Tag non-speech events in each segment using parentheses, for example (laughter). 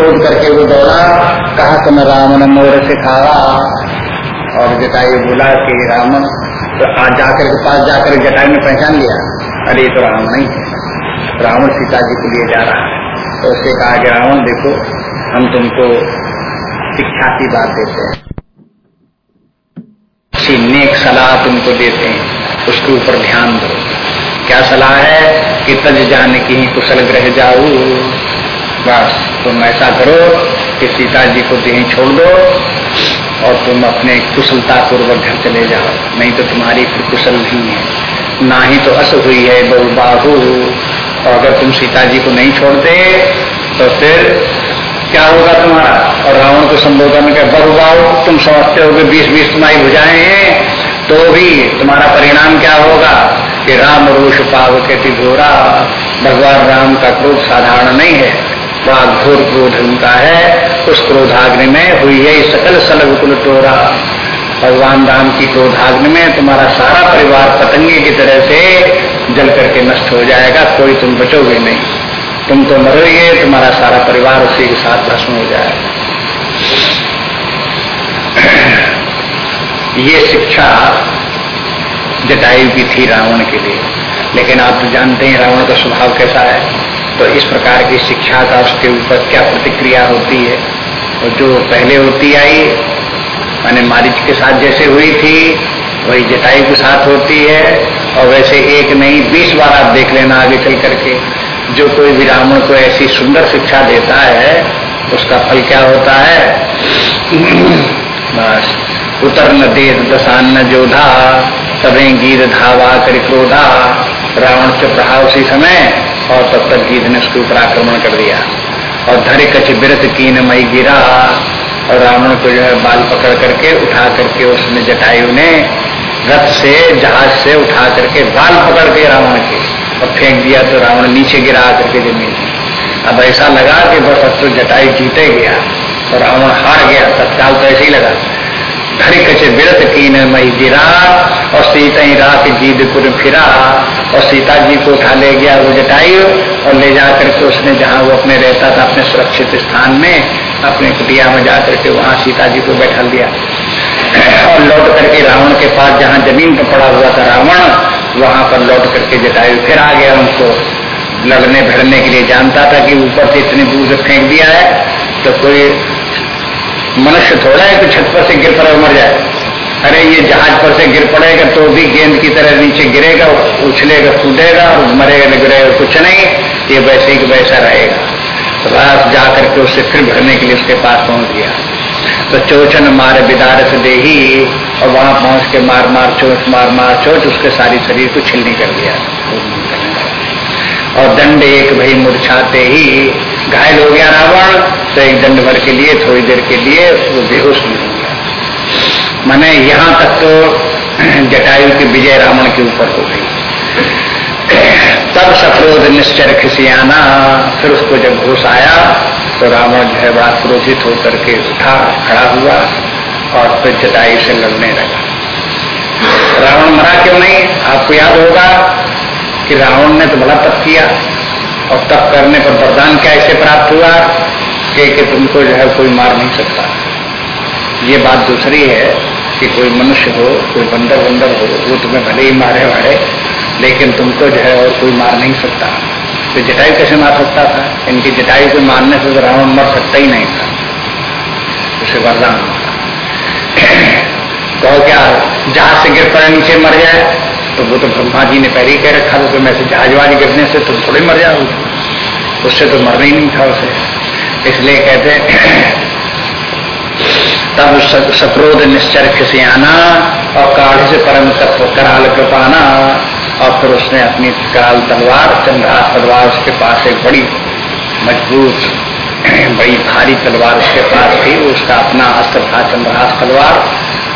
क्रोध करके वो दौड़ा। कहा तुम राम ने मोर से खावा। और जटायु बोला कि रावण तो आज जाकर के पास जाकर जटायु ने पहचान लिया। अरे तो राम नहीं है। रावण सीता जी के लिए जा रहा है। तो उससे कहा कि, रावण, देखो, हम तुमको शिक्षा की बात देते हैं। नेक सलाह तुमको देते हैं, उसके ऊपर ध्यान दो। क्या सलाह है कि तज जाने की ही कुशल ग्रह जाऊ? बस, तुम ऐसा करो कि सीता जी को यहीं छोड़ दो और तुम अपने कुशलता पूर्वक घर चले जाओ। नहीं तो तुम्हारी फिर कुशल नहीं है। ना ही तो अस हुई है बहु बाहू। और अगर तुम सीता जी को नहीं छोड़ते तो फिर क्या होगा तुम्हारा? और रावण को संबोधन कर बहुबाहु तुम समझते हो कि बीस बीस तुम्हारी भुजाएँ हैं तो भी तुम्हारा परिणाम क्या होगा कि राम रोष पाव के तिघोरा भगवान राम का क्रोध साधारण नहीं है। वह घोर क्रोध उनका है, उस क्रोधाग्नि में हुई है सकल सलग कुल टोरा। भगवान राम की क्रोधाग्नि में तुम्हारा सारा परिवार पतंगे की तरह से जल करके नष्ट हो जाएगा, कोई तुम बचोगे नहीं। तुम तो मरोगे, तुम्हारा सारा परिवार उसी के साथ भस्म हो जाएगा। ये शिक्षा जटायु की थी रावण के लिए। लेकिन आप तो जानते हैं रावण का स्वभाव कैसा है। तो इस प्रकार की शिक्षा का उसके ऊपर क्या प्रतिक्रिया होती है? और जो पहले होती आई, मैंने मारिच के साथ जैसे हुई थी, वही जटाई के साथ होती है, और वैसे एक नहीं, बीस बार आप देख लेना आगे चल करके। जो कोई भी को ऐसी सुंदर शिक्षा देता है, उसका फल क्या होता है? बस उतर न दे दसान न जोधा तभी गीत धावा कर क्रोधा। रावण चुप रहा उसी समय और तब तक गीत ने उसके ऊपर आक्रमण कर दिया। और धरे कच बिरत कीन मई गिरा। और रावण को जो है बाल पकड़ करके उठा करके उसने जटायु ने रथ से, जहाज़ से उठा करके बाल पकड़ के रावण के और फेंक दिया तो रावण नीचे गिरा करके ज़मीन अब ऐसा लगा कि बस अब तो जटायु जीते गया और रावण हार गया। तत्काल तो ऐसे ही लगा। धरी कचे विरत की मई गिरा और सीता ही रात पुर फिरा। और सीता जी को उठा ले गया वो जटायु और ले जाकर के उसने जहाँ वो अपने रहता था अपने सुरक्षित स्थान में, अपने कुटिया में जाकर के वहाँ सीता जी को बैठा लिया। और लौट करके रावण के पास जहाँ ज़मीन पर पड़ा हुआ था रावण, वहाँ पर लौट करके जटायु फिर आ गया उनको। लड़ने भिड़ने के लिए जानता था कि ऊपर से इतनी दूर फेंक दिया है तो कोई मनुष्य थोड़ा है कि छत पर से गिर पड़े मर जाए। अरे ये जहाज़ पर से गिर पड़ेगा तो भी गेंद की तरह नीचे गिरेगा, उछलेगा, कूदेगा और मरेगा गिरेगा कुछ नहीं, ये वैसे ही वैसा रहेगा। तो रात जा करके उससे फिर भरने के लिए उसके पास पहुँच गया। तो चोचन मार बिदारत दे ही और वहाँ पहुँच के मार मार चोच मार मार चोच उसके सारी शरीर को छिलनी कर दिया। और दंड एक भाई मुरछाते ही, घायल हो गया रावण तो एक दंड भर के लिए, थोड़ी देर के लिए वो बेहोश हो मैंने यहाँ तक तो जटायु की विजय रावण के ऊपर हो गई। तब सक्रोध निश्चर खिसियाना फिर उसको जब घोष आया तो रावण जो है बड़ा क्रोधित होकर के उठा, खड़ा हुआ और फिर जटायु से लड़ने लगा। रावण मरा क्यों नहीं? आपको याद होगा कि रावण ने तो बड़ा तप किया और तप करने पर वरदान क्या ऐसे प्राप्त हुआ? कि तुमको जो है कोई मार नहीं सकता। ये बात दूसरी है कि कोई मनुष्य हो, कोई बंदर बंदर हो, वो तुम्हें भले ही मारे वारे लेकिन तुमको जो है और कोई मार नहीं सकता। तो जटायु कैसे मार सकता था? इनकी जटायु को मारने से तो रावण मर सकता ही नहीं था। उसे वरदान तो क्या, जहाज़ से गिर पड़े, नीचे मर जाए? तो वो तो ब्रह्मा जी ने पहले ही कह रखा था तो मैं से जहाजवाजी गिरने से तुम थोड़े मर जाओ उससे तो मरना ही नहीं था उसे। इसलिए कहते तब सक्रोध निश्चर आना और काढ़ से परम तत्व कराल कृपाना। और फिर उसने अपनी कराल तलवार चंद्रहास तलवार उसके पास एक बड़ी मज़बूत, (clears throat) बड़ी भारी तलवार उसके पास थी। उसका अपना अस्त्र था चंद्रहास तलवार,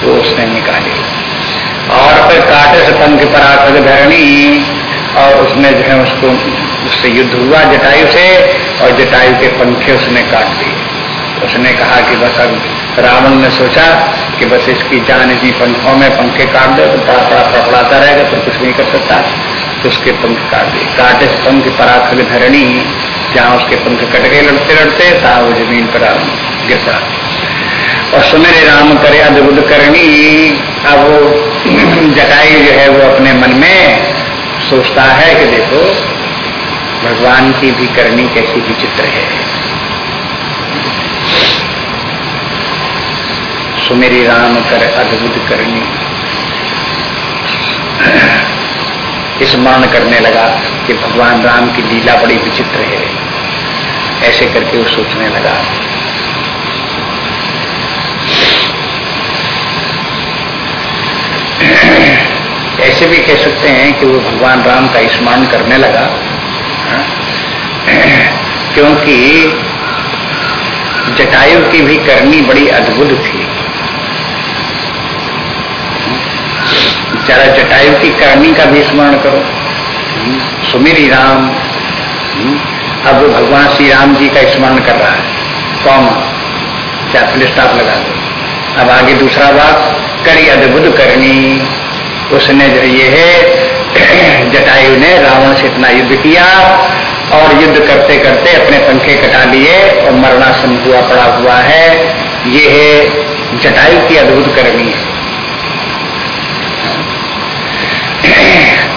वो उसने निकाली। और फिर काटे से पंख आकर धरणी, और उसने जो है उसको, उससे युद्ध हुआ जटायु से, और जटायु के पंखे उसने काट दिए। उसने कहा कि बस अब रावण ने सोचा कि बस इसकी जान इसी पंखों में पंखे काट दे तो बड़ा फड़फड़ाता रहेगा तो कुछ नहीं कर सकता। तो उसके पंख काट दिए। काटे पंख पराखल धरणी जहाँ उसके पंख कट गए लड़ते लड़ते था वो ज़मीन पर गिर पड़ा। और सुमेरे राम करे अद्भुत करणी, अब वो (clears throat) जटाई जो है वो अपने मन में सोचता है कि देखो, भगवान की भी करनी कैसी विचित्र है। सुमेरी राम कर अद्भुत करनी स्मरण करने लगा कि भगवान राम की लीला बड़ी विचित्र है। ऐसे करके वो सोचने लगा। ऐसे भी कह सकते हैं कि वो भगवान राम का स्मरण करने लगा। क्योंकि जटायु की भी करनी बड़ी अद्भुत थी। जरा जटायु की करनी का भी स्मरण करो। सुमेरी राम अब वो भगवान श्री राम जी का स्मरण कर रहा है। कौन? क्या फिल स्टॉप लगा दो। अब आगे दूसरा बात करी अद्भुत करनी। उसने जो ये है, (clears throat) जटायु ने रावण से इतना युद्ध किया और युद्ध करते करते अपने पंखे कटा लिए और मरणासन हुआ, पड़ा हुआ है। ये है जटायु की अद्भुत करनी। है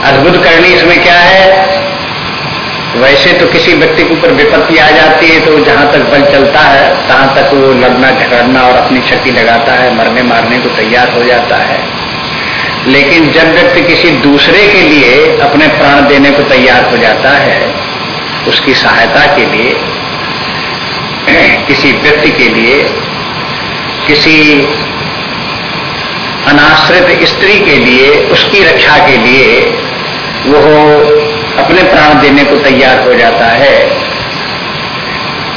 अद्भुत करनी इसमें क्या है? वैसे तो किसी व्यक्ति के ऊपर विपत्ति आ जाती है तो जहाँ तक बल चलता है, तहां तक वो लड़ना, झगड़ना और अपनी शक्ति लगाता है, मरने मारने को तैयार हो जाता है। लेकिन जब व्यक्ति किसी दूसरे के लिए अपने प्राण देने को तैयार हो जाता है, उसकी सहायता के लिए, किसी व्यक्ति के लिए, किसी अनाश्रित स्त्री के लिए, उसकी रक्षा के लिए वो अपने प्राण देने को तैयार हो जाता है।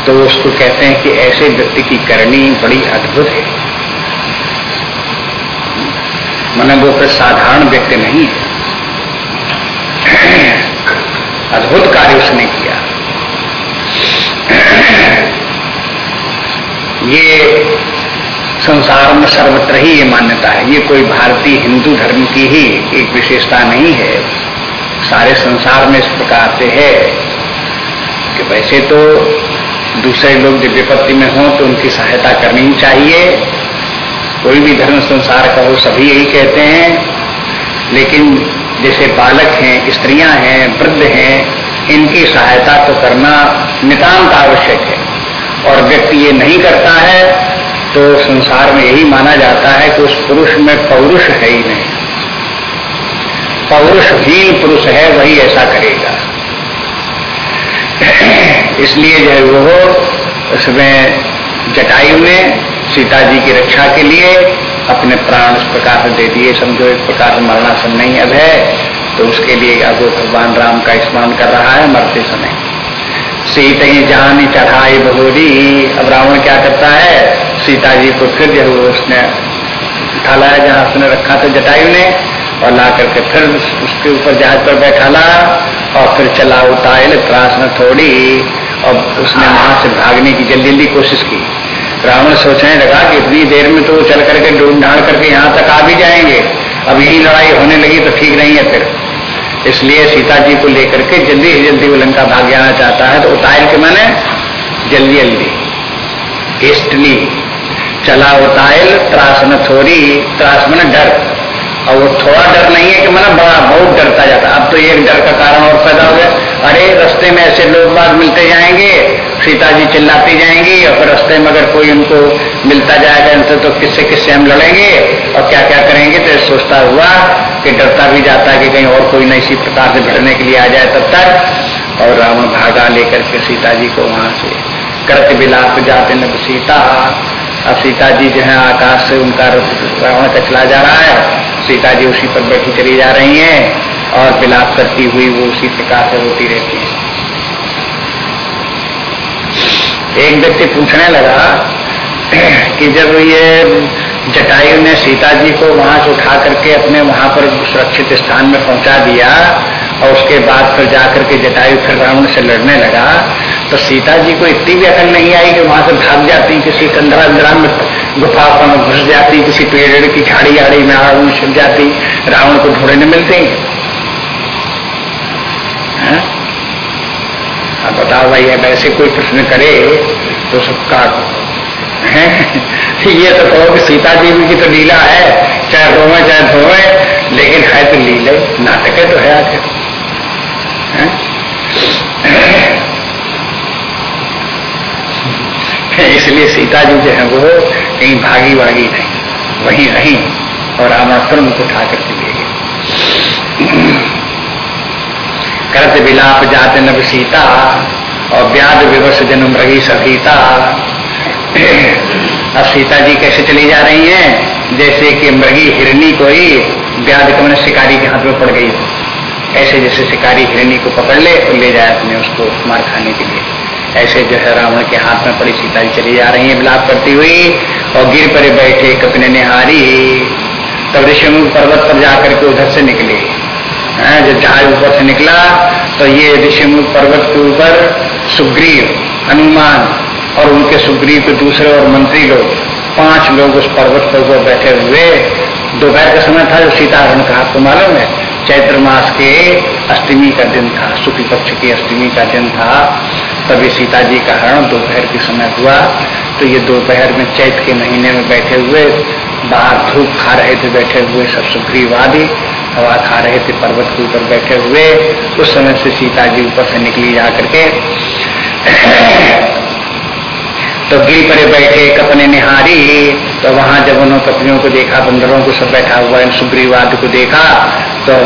तो उसको कहते हैं कि ऐसे व्यक्ति की करनी बड़ी अद्भुत है। मन वो फिर साधारण व्यक्ति नहीं है। अद्भुत कार्य उसने किया। ये संसार में सर्वत्र ही ये मान्यता है। ये कोई भारतीय हिंदू धर्म की ही एक विशेषता नहीं है। सारे संसार में इस प्रकार से है कि वैसे तो दूसरे लोग जब विपत्ति में हों तो उनकी सहायता करनी ही चाहिए। कोई भी धर्म संसार का हो, सभी यही कहते हैं। लेकिन जैसे बालक हैं, स्त्रियाँ हैं, वृद्ध हैं, इनकी सहायता तो करना नितांत आवश्यक है। और व्यक्ति ये नहीं करता है तो संसार में यही माना जाता है कि उस पुरुष में पौरुष है ही नहीं। पौरुषहीन पुरुष है, वही ऐसा करेगा। इसलिए जो है वो उसमें जटायु ने सीता जी की रक्षा के लिए अपने प्राण इस प्रकार से दे दिए, समझो एक प्रकार से मरणासन नहीं अब है तो उसके लिए अब वो भगवान राम का स्मरण कर रहा है मरते समय। सीत ही जान चढ़ाई बहोरी, अब रावण क्या करता है? सीता जी को फिर जो उसने उठा लाया, जहाँ उसने रखा था जटायु ने। और ला करके फिर उसके ऊपर जहाज़ पर बैठा ला और फिर चला उताइल त्रास न थोड़ी और उसने वहाँ से भागने की जल्दी जल्दी कोशिश की। रावण सोचने लगा कि इतनी देर में तो चल करके ढूंढ ढाड़ करके यहाँ तक आ भी जाएँगे। अब यही लड़ाई होने लगी तो ठीक नहीं है फिर। इसलिए सीता जी को लेकर के जल्दी ही जल्दी वो लंका भाग जाना चाहता है तो उतार के मैंने जल्दी जल्दी। हेस्टली चला उतायल त्रास न थोड़ी, त्रास मैंने डर। और वो थोड़ा डर नहीं है कि मैंने बड़ा बहुत डरता जाता। अब तो एक डर का कारण और पैदा हो गया। अरे, रास्ते में ऐसे लोग बाग मिलते जाएँगे सीता जी चिल्लाती जाएँगी और फिर रास्ते में अगर कोई उनको मिलता जाएगा इनसे तो किससे किससे हम लड़ेंगे? और क्या क्या करेंगे? तो सोचता हुआ कि डरता भी जाता कि कहीं और कोई न इसी प्रकार से भिड़ने के लिए आ जाए तब तक। और रावण भागा लेकर के सीता जी को वहाँ से करत विलाप जाते न सीता। अब सीता जी जो है आकाश से उनका रावण का चला जा रहा है। सीता जी उसी पर बैठी चली जा रही हैं और विलाप करती हुई वो उसी प्रकार से रोती रहती है। एक व्यक्ति पूछने लगा कि जब ये जटायु ने सीता जी को वहाँ से उठा करके अपने वहाँ पर सुरक्षित स्थान में पहुँचा दिया और उसके बाद फिर जाकर के जटायु फिर रावण से लड़ने लगा तो सीता जी को इतनी भी अकल नहीं आई कि वहाँ से भाग जाती, किसी कंधरा अंधरा में गुफा में घुस जाती, किसी पेड़ की झाड़ी आड़ी में आड़ में छिप जाती, रावण को ढूँढने मिलते हैं। अब बताओ भाई, अब ऐसे कोई प्रश्न करे तो सबका ये तो कहो कि सीता जी की तो लीला है, चाहे रोवे, चाहे धोवे, लेकिन है तो लीले, नाटक है तो है आखिर। इसलिए सीता जी जो है, वो कहीं भागी भागी नहीं। वहीं रही और रामाश्रम को उठा करके ले गए। करत विलाप जाते नव सीता और व्याध विवश जन्म रही सभीता। अब सीता जी कैसे चली जा रही हैं? जैसे कि मृगी हिरणी को ही व्याध कमन शिकारी के हाथ में पड़ गई। ऐसे जैसे शिकारी हिरणी को पकड़ ले और ले जाए अपने उसको मार खाने के लिए। ऐसे जो है रावण के हाथ में पड़ी सीता जी चली जा रही है विलाप करती हुई और गिर पर बैठे कपने निहारी। तब ऋषिमुख पर्वत पर जाकर के उधर से निकले। जब जहाज़ ऊपर से निकला तो ये ऋषिमुख पर्वत के ऊपर सुग्रीव, हनुमान और उनके सुग्रीव के दूसरे और मंत्री लोग, पाँच लोग उस पर्वत पर ऊपर बैठे हुए। दोपहर का समय था, जो सीताहरण का आपको मालूम है। चैत्र मास के अष्टमी का दिन था, शुक्ल पक्ष की अष्टमी का दिन था। तभी सीता जी का हरण दोपहर के समय हुआ। तो ये दोपहर में चैत के महीने में बैठे हुए, बाहर धूप खा रहे थे, बैठे हुए सब सुग्रीवादी हवा खा रहे थे, पर्वत के ऊपर बैठे हुए। उस समय से सीता जी ऊपर से निकली जा करके तो गिर परे बैठे कपने निहारी। तो वहाँ जब उन्होंने कपनियों को देखा, बंदरों को सब बैठा हुआ सुग्रीवाद को देखा तो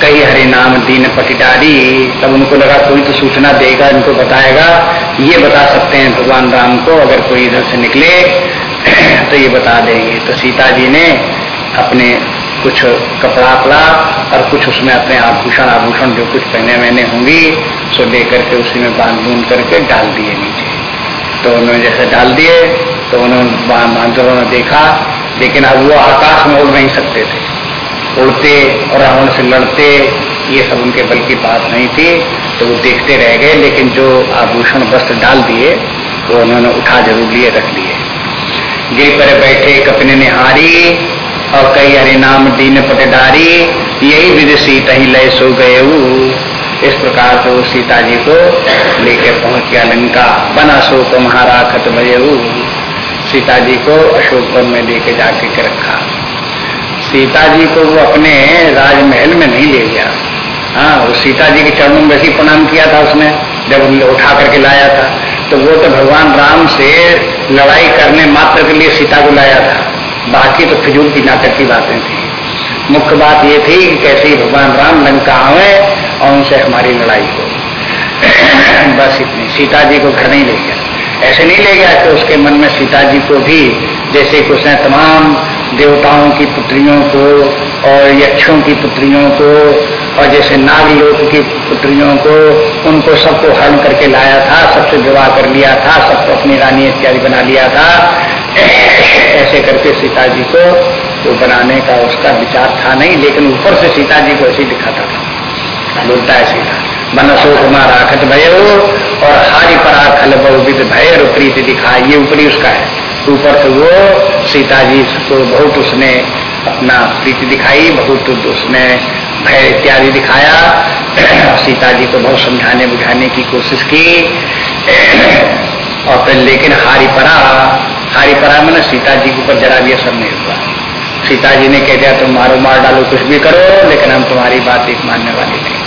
कई हरे नाम दीन पटिटारी तब उनको लगा कोई तो सूचना देगा, इनको बताएगा। ये बता सकते हैं भगवान राम को, अगर कोई इधर से निकले (clears throat) तो ये बता देंगे। तो सीता जी ने अपने कुछ कपड़ा अपड़ा और कुछ उसमें अपने आभूषण आभूषण जो कुछ पहने वहने होंगी, सो लेकर करके उसी में बाँध बूंद करके डाल दिए नीचे। तो उन्होंने जैसे डाल दिए तो उन्होंने बांधरों ने देखा, लेकिन अब वो आकाश में उड़ नहीं सकते थे। उड़ते और रावण से लड़ते, ये सब उनके बल की बात नहीं थी तो वो देखते रह गए, लेकिन जो आभूषण वस्त्र डाल दिए, वो तो उन्होंने उठा ज़रूर लिए, रख लिए। गिर पर बैठे कपने निहारी और कई हरे नाम दीन पटडारी यही विधि सीता ही लय सो गए इस प्रकार से वो सीता जी को लेकर पहुँच गया लंका, बना शोक महाराखत भयऊ सीता जी को अशोक वन में लेके जाके रखा। सीता जी को वो अपने राजमहल में नहीं ले गया। हाँ वो सीता जी के चरणों में वैसे प्रणाम किया था उसने, जब उठा करके लाया था। तो वो तो भगवान राम से लड़ाई करने मात्र के लिए सीता को लाया था। बाकी तो फिजूल की नाटक की बातें थी। मुख्य बात ये थी कि कैसे ही भगवान राम लंका आवे और उनसे हमारी लड़ाई हो। (clears throat) बस इतनी। सीता जी को घर नहीं ले गया। ऐसे नहीं ले गया कि उसके मन में सीता जी को भी, जैसे कि उसने तमाम देवताओं की पुत्रियों को और यक्षों की पुत्रियों को और जैसे नागलोक की पुत्रियों को, उनको सबको हरण करके लाया था, सबसे विवाह कर लिया था, सबको अपनी रानी इत्यादि बना लिया था। ऐसे करके सीता जी को तो बनाने का उसका विचार था नहीं, लेकिन ऊपर से सीता जी को ऐसे दिखाता था। बोलता है सीता मन सो कुमार आखत भय और हारी परा खल बहुविध भय और प्रीति दिखा ये ऊपरी उसका है। ऊपर से वो सीता जी को बहुत उसने अपना प्रीति दिखाई, बहुत उसने भय इत्यादि दिखाया। सीता जी को बहुत समझाने, बुझाने की कोशिश की। और फिर लेकिन हारी परा हारी परा मैंने सीता जी के ऊपर जरा भी असर नहीं हुआ। सीता जी ने कह दिया, तुम मारो, मार डालो, कुछ भी करो, लेकिन हम तुम्हारी बात एक मानने वाली नहीं।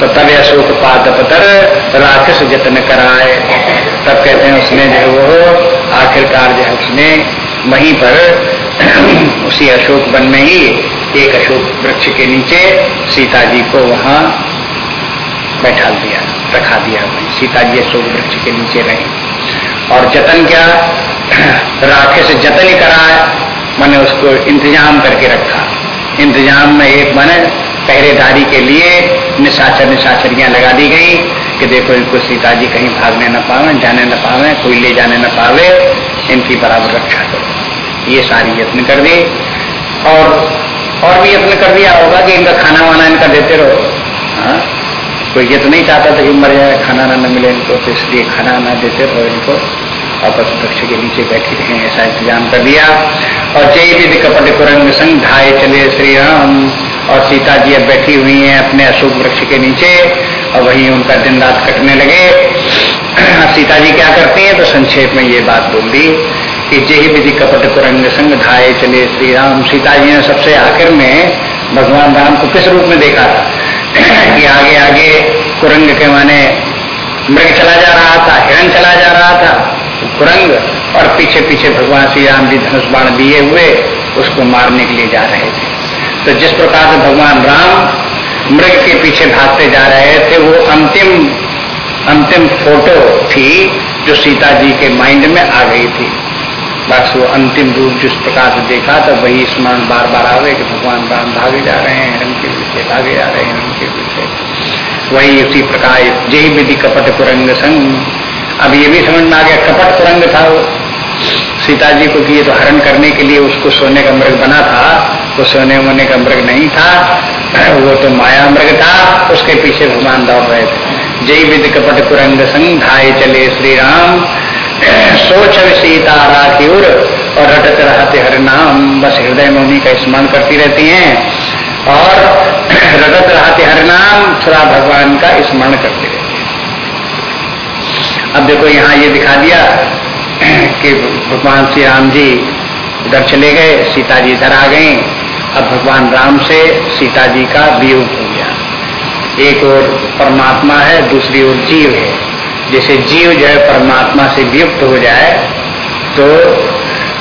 तो तब अशोक पाद पतर, राक्षस जतन कराए। तब कहते हैं उसने जो वो आखिरकार जो है उसने वहीं पर (clears throat) उसी अशोक वन में ही एक अशोक वृक्ष के नीचे सीता जी को वहाँ बैठा दिया, रखा दिया वहीं। सीता जी अशोक वृक्ष के नीचे रही। और जतन क्या? (clears throat) राखे से जतन ही कराए, मैंने उसको इंतज़ाम करके रखा। इंतज़ाम में एक मैंने पहरेदारी के लिए निशाचर निशाचरियाँ लगा दी गई। कि देखो इनको सीता जी कहीं भागने न पावे, जाने न पावे, कोई ले जाने न पावे, इनकी बराबर रक्षा करो। ये सारी यत्न कर दी। और और भी यत्न कर दिया होगा कि इनका खाना वाना इनका देते रहो। हाँ? कोई ये तो नहीं चाहता था कि मर जाए खाना ना न मिले इनको तो इसलिए खाना ना देते रहो इनको। आपस वृक्ष के नीचे बैठे रहे, ऐसा इंतज़ाम कर दिया। और जय विधि कपट कुरंग संग ढाए चले श्री राम। और सीता जी अब बैठी हुई हैं अपने अशोक वृक्ष के नीचे। और वही उनका दिन रात कटने लगे। सीता जी क्या करती हैं? तो संक्षेप में ये बात बोल दी कि जय विधि कपट कुरंग संग धाये चले श्री राम सीता जी ने सबसे आखिर में भगवान राम को किस रूप में देखा था? कि आगे आगे कुरंग के माने मृग चला जा रहा था, हिरण चला जा रहा था। कुरंग और पीछे पीछे भगवान श्री राम जी धनुष बाण दिए हुए, उसको मारने के लिए जा रहे थे। तो जिस प्रकार से भगवान राम मृग के पीछे भागते जा रहे थे, वो अंतिम अंतिम फ़ोटो थी जो सीता जी के माइंड में आ गई थी। बस वो अंतिम रूप जिस प्रकार से देखा तो वही स्मरण बार बार आवे कि भगवान राम भागे जा रहे हैं हिरण के पीछे भागे जा रहे हैं हिरण के पीछे। वही उसी प्रकार जय विधि कपट कुरंग संग। अब ये भी समझ में आ गया, कपट कुरंग था वो। सीता जी को कि ये तो हरण करने के लिए उसको सोने का मृग बना था, वो सोने वोने का मृग नहीं था। वो तो माया मृग था, उसके पीछे भगवान दौड़ रहे थे। जय विधि कपट कुरंग संग धाये चले श्री राम सोच सीता राखी उर और रटत रहते हर नाम। बस हृदय में उन्हीं का स्मरण करती रहती हैं। और रटत रहते हर नाम सदा भगवान का स्मरण करती रहती हैं। अब देखो, यहाँ ये दिखा दिया कि भगवान श्री राम जी उधर चले गए, सीता जी इधर आ गई। अब भगवान राम से सीता जी का वियोग हो गया। एक और परमात्मा है, दूसरी ओर जीव है। जैसे जीव जो है परमात्मा से वियुक्त हो जाए तो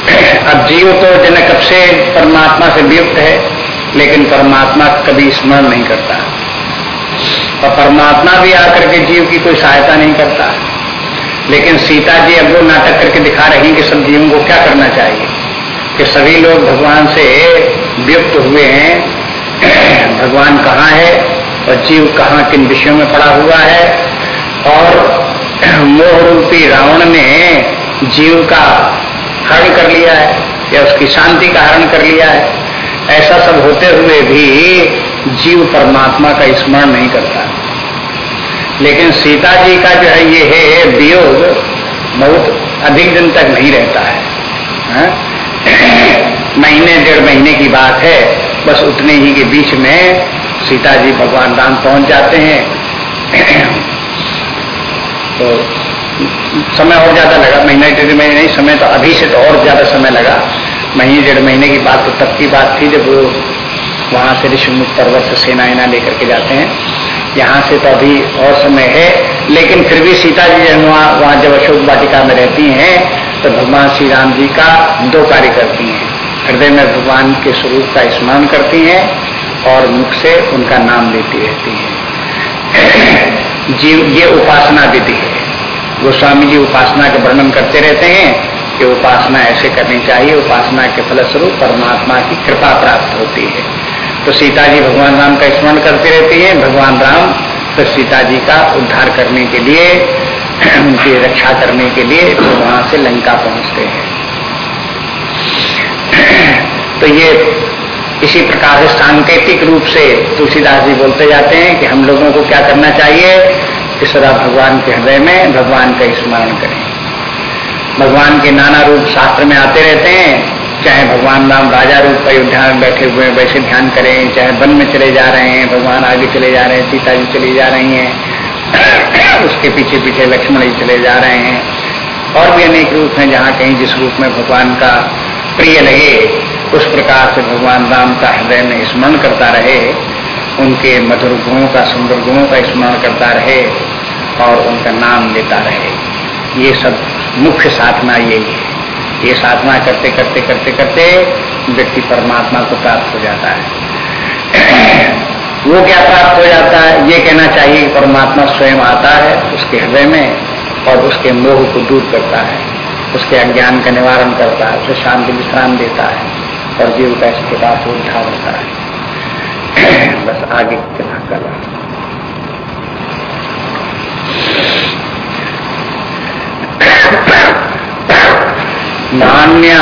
(clears throat) अब जीव तो जन कब से परमात्मा से वियुक्त है, लेकिन परमात्मा कभी स्मरण नहीं करता। और परमात्मा भी आकर के जीव की कोई सहायता नहीं करता। लेकिन सीता जी अब वो नाटक करके दिखा रही कि सब जीवों को क्या करना चाहिए। कि सभी लोग भगवान से वियुक्त हुए हैं। (clears throat) भगवान कहाँ है और जीव कहाँ किन विषयों में पड़ा हुआ है। और (clears throat) मोह रूपी रावण ने जीव का हरण कर लिया है या उसकी शांति का हरण कर लिया है। ऐसा सब होते हुए भी जीव परमात्मा का स्मरण नहीं करता। लेकिन सीता जी का जो है ये है वियोग बहुत अधिक दिन तक नहीं रहता है। हा? महीने, डेढ़ महीने की बात है। बस उतने ही के बीच में सीता जी भगवान राम पहुँच जाते हैं। तो समय और ज़्यादा लगा। महीना, डेढ़ महीने नहीं, समय तो अभी से तो और ज़्यादा समय लगा। महीने, डेढ़ महीने की बात तो तब की बात थी जब वहाँ से ऋषिमुख पर्वत से सेना इना लेकर के जाते हैं। यहाँ से तो अभी और समय है, लेकिन फिर भी सीता जी वहाँ वहाँ जब अशोक वाटिका में रहती हैं तो भगवान श्री राम जी का दो कार्य करती हैं। हृदय में भगवान के स्वरूप का स्मरण करती हैं और मुख से उनका नाम लेती रहती हैं। (clears throat) जीव ये उपासना विधि है। गोस्वामी जी उपासना के वर्णन करते रहते हैं कि उपासना ऐसे करनी चाहिए, उपासना के फलस्वरूप परमात्मा की कृपा प्राप्त होती है। तो सीता जी भगवान राम का स्मरण करती रहती है, भगवान राम तो सीता जी का उद्धार करने के लिए उनकी रक्षा करने के लिए तो वहाँ से लंका पहुँचते हैं। तो ये इसी प्रकार से सांकेतिक रूप से तुलसीदास जी बोलते जाते हैं कि हम लोगों को क्या करना चाहिए? कि सदा भगवान के हृदय में भगवान का स्मरण करें। भगवान के नाना रूप शास्त्र में आते रहते हैं। चाहे भगवान राम राजा रूप अयोध्या में बैठे हुए वैसे ध्यान करें। चाहे वन में चले जा रहे हैं, भगवान आगे चले जा रहे हैं, सीता जी चली जा रही हैं। उसके पीछे पीछे लक्ष्मण जी चले जा रहे हैं। और भी अनेक रूप हैं जहाँ कहीं जिस रूप में भगवान का प्रिय लगे, उस प्रकार से भगवान राम का हृदय में स्मरण करता रहे, उनके मधुर गुणों का, सुंदर गुणों का स्मरण करता रहे और उनका नाम लेता रहे। ये सब मुख्य साधना यही है। ये साधना करते करते करते करते व्यक्ति परमात्मा को प्राप्त हो जाता है। वो क्या प्राप्त हो जाता है? ये कहना चाहिए कि परमात्मा स्वयं आता है, उसके हृदय में, और उसके मोह को दूर करता है। उसके अज्ञान का निवारण करता है, उसे शांति विश्राम देता है, और जीव का इस प्रकार से उद्धार होता है। (clears throat) बस आगे कितना कर रहा (clears throat) नान्य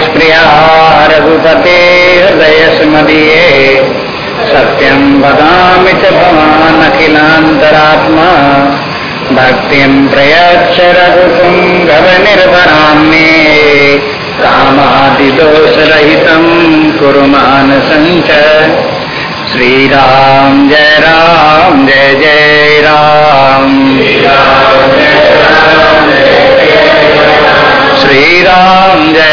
स्प्रिया रघुपते हृदय स्मदीये। सत्यम बदामि च भवान् अखिलान्तरात्मा भक्तिं प्रयच्छ रघुपुङ्गव निर्भराम्ये कामादिदोषरहितं कुरु मानसञ्च श्रीराम जय राम जय जय राम, राम जय